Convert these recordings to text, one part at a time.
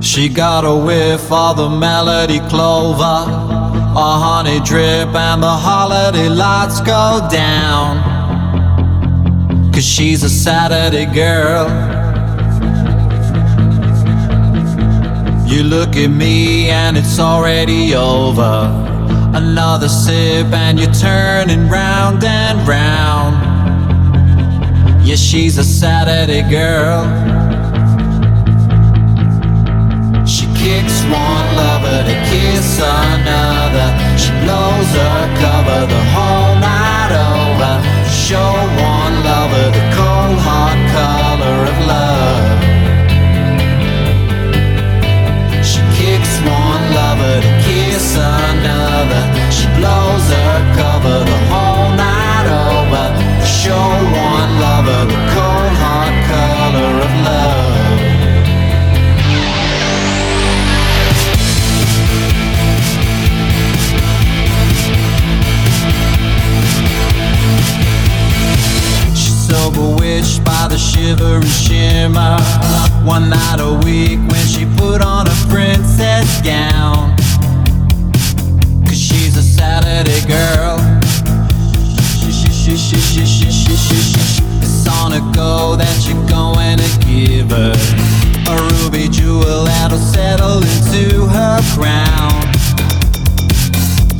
She got a whiff of the melody clover, a honey drip, and the holiday lights go down. Cause she's a Saturday girl. You look at me and it's already over. Another sip and you're turning round and round. Yeah, she's a Saturday girl. She kicks one lover to kiss another. She blows her cover the whole night over. Show one lover the cold hard color of love. Another. She blows her cover the whole night over. The Show one lover the cold hard color of love. She's so bewitched by the shiver and shimmer. One night a week when she put on a princess gown. Saturday girl. It's on a go that you're going to give her a ruby jewel that'll settle into her crown.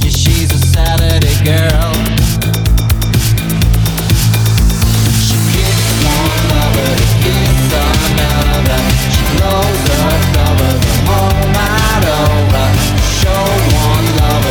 Yeah, she's a Saturday girl. She kicks one lover kiss another. She blows her cover the whole night over. Show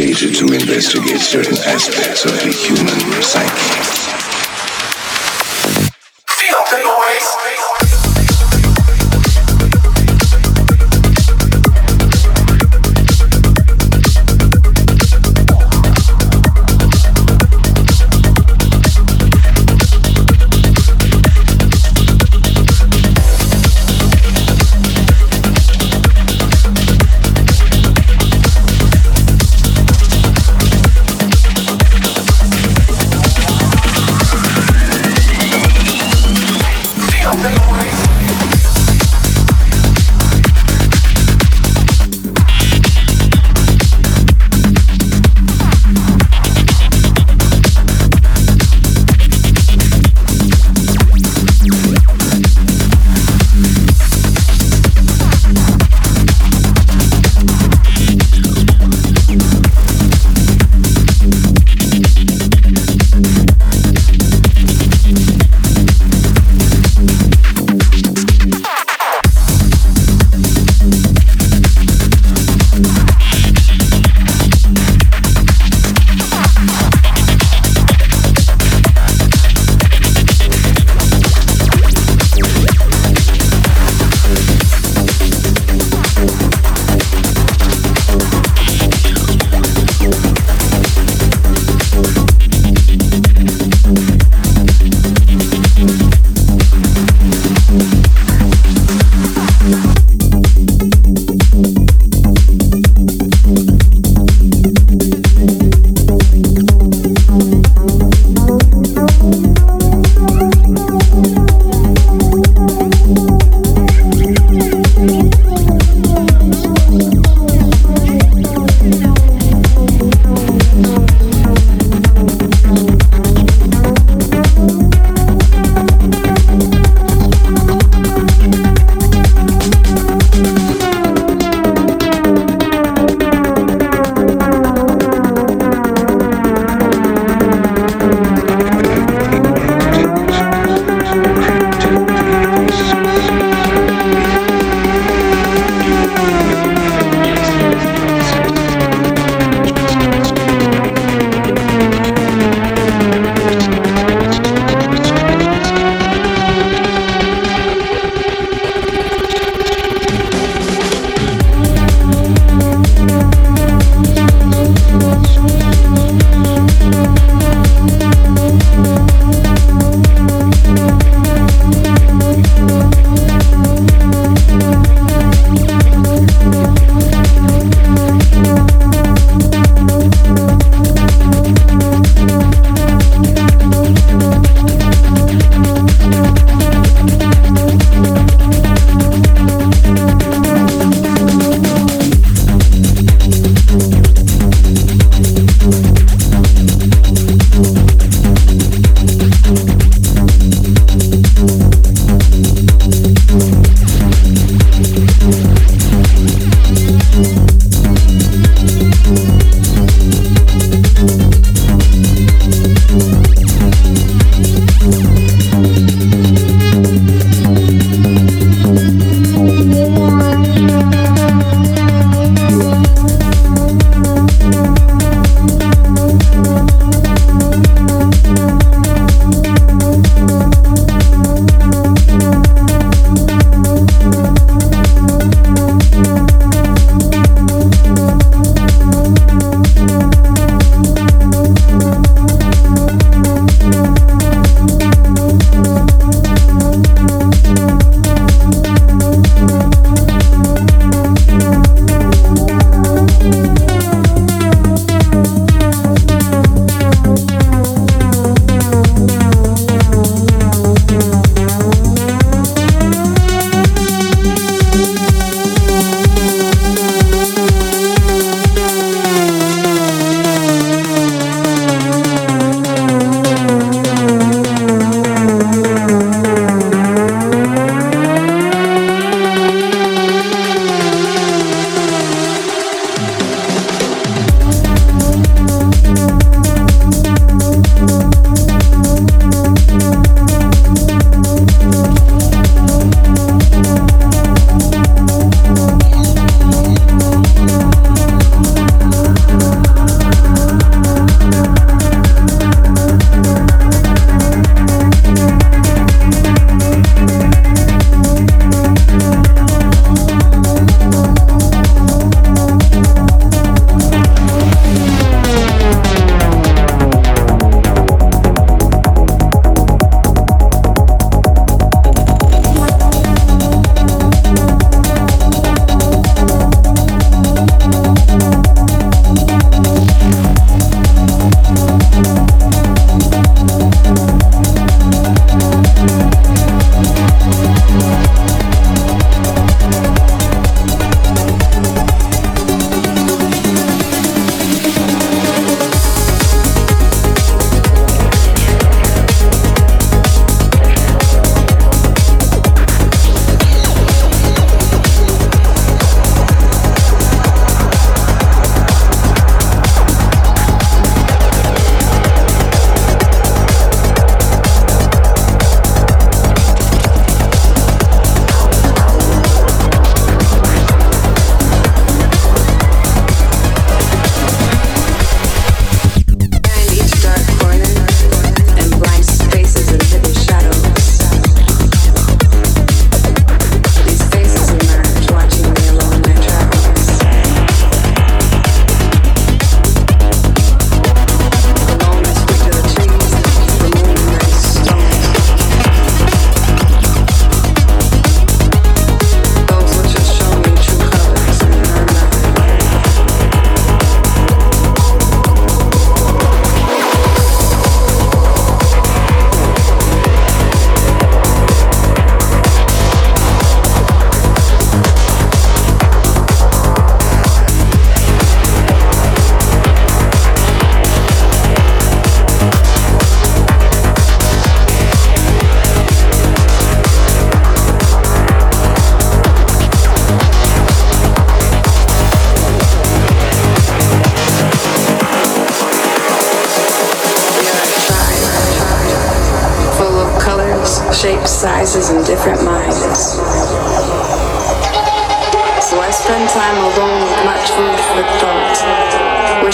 created to investigate certain aspects of the human psyche.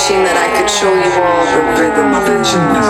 Wishing that I could show you all the rhythm of it.